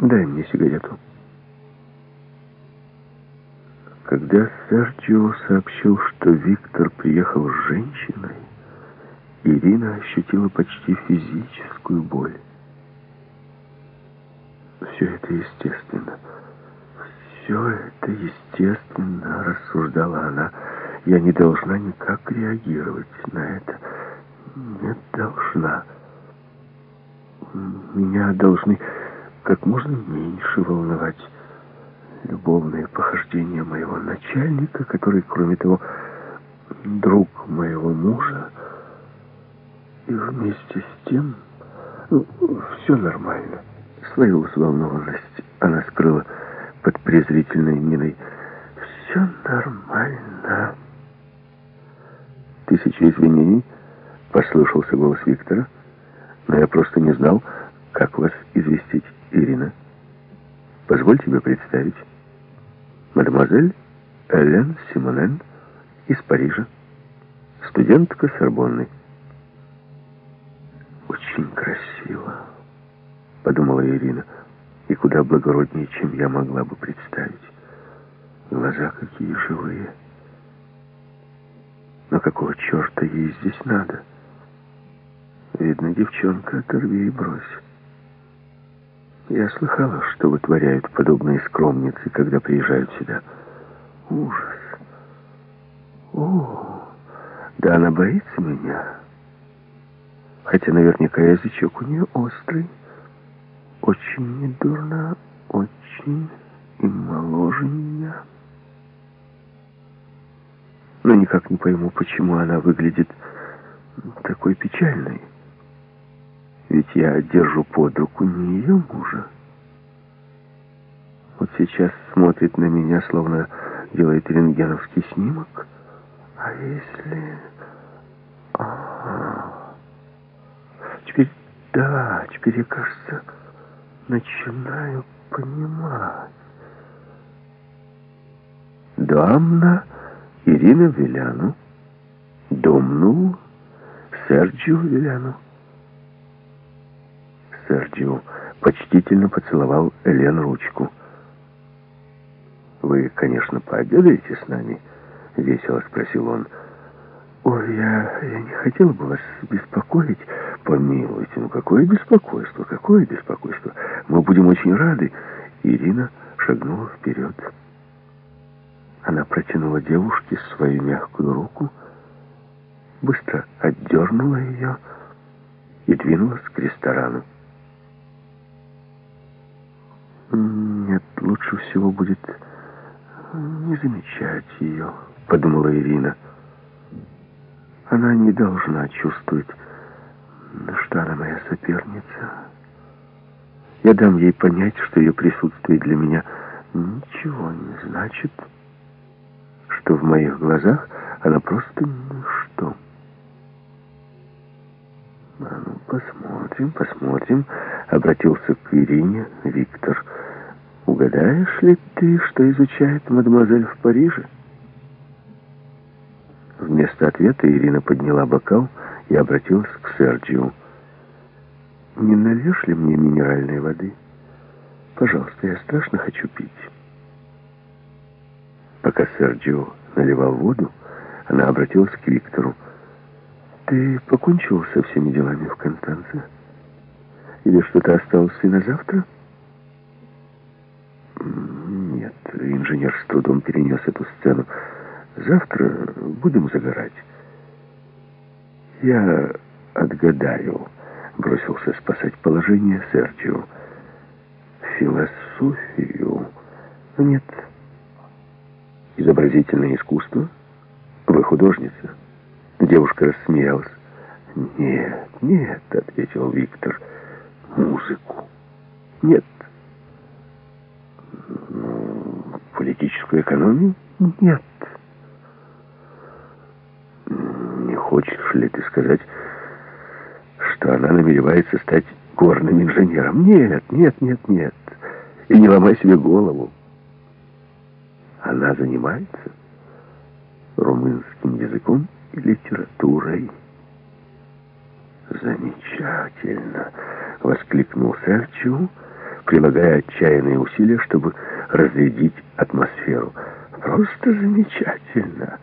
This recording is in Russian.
Дай мне сигарету. Когда Серджио сообщил, что Виктор приехал с женщиной, Ирина ощутила почти физическую боль. Все это естественно. Все это естественно, рассуждала она. Я не должна никак реагировать на это. Не должна. Меня должны как можно меньше волновать любовные похождения моего начальника, который, кроме того, друг моего мужа, и вместе с тем ну, все нормально. Свою взволнованность она скрыла под презрительной миной. Все нормально. Тысячи извинений, послышался голос Виктора, но я просто не знал, как вас известить, Ирина. Позволь тебе представить. Мадемуазель Элен Симонен из Парижа, студентка Сорбонны. «Очень красиво», — подумала Ирина, — «и куда благороднее, чем я могла бы представить. Глаза какие живые. Но какого черта ей здесь надо? Видно, девчонка, оторви и брось». Я слыхала, что вытворяют подобные скромницы, когда приезжают сюда. Ужас. О, да она боится меня. Хотя наверняка язычок у нее острый. Очень недурно, очень и моложе меня. Но никак не пойму, почему она выглядит такой печальной. Ведь я держу под руку не ее мужа. Вот сейчас смотрит на меня, словно делает рентгеновский снимок. А если... А. Теперь, да, теперь я, кажется, начинаю понимать. Дамна Ирина Виляну, домнул Серджио Виляну. Серджио почтительно поцеловал Элен ручку. «Вы, конечно, пообедаете с нами?» — весело спросил он. «Ой, я, я не хотел бы вас беспокоить. Помилуйте, ну какое беспокойство, какое беспокойство. Мы будем очень рады». Ирина шагнула вперед. Она протянула девушке свою мягкую руку, быстро отдернула ее и двинулась к ресторану. Лучше всего будет не замечать ее, подумала Ирина. Она не должна чувствовать, что она моя соперница. Я дам ей понять, что ее присутствие для меня ничего не значит, что в моих глазах она просто ничто. А ну, посмотрим, посмотрим, обратился к Ирине Виктор. Угадаешь ли ты, что изучает мадемуазель в Париже? Вместо ответа Ирина подняла бокал и обратилась к Серджио. «Не нальешь ли мне минеральной воды? Пожалуйста, я страшно хочу пить». Пока Серджио наливал воду, она обратилась к Виктору. «Ты покончил со всеми делами в Констанце? Или что-то осталось и на завтра?» «Нет», — инженер с трудом перенес эту сцену. «Завтра будем загорать». «Я отгадаю», — бросился спасать положение Серджио. «Философию? Нет. Изобразительное искусство? Вы художница?» Девушка рассмеялась. «Нет, нет», — ответил Виктор. «Музыку? Нет». Ну, политическую экономию? Нет. Не хочешь ли ты сказать, что она намеревается стать горным инженером? Нет, нет, нет, нет. И не ломай себе голову. Она занимается румынским языком и литературой. «Замечательно!» — воскликнул Серчу, прилагая отчаянные усилия, чтобы разрядить атмосферу. «Просто замечательно!»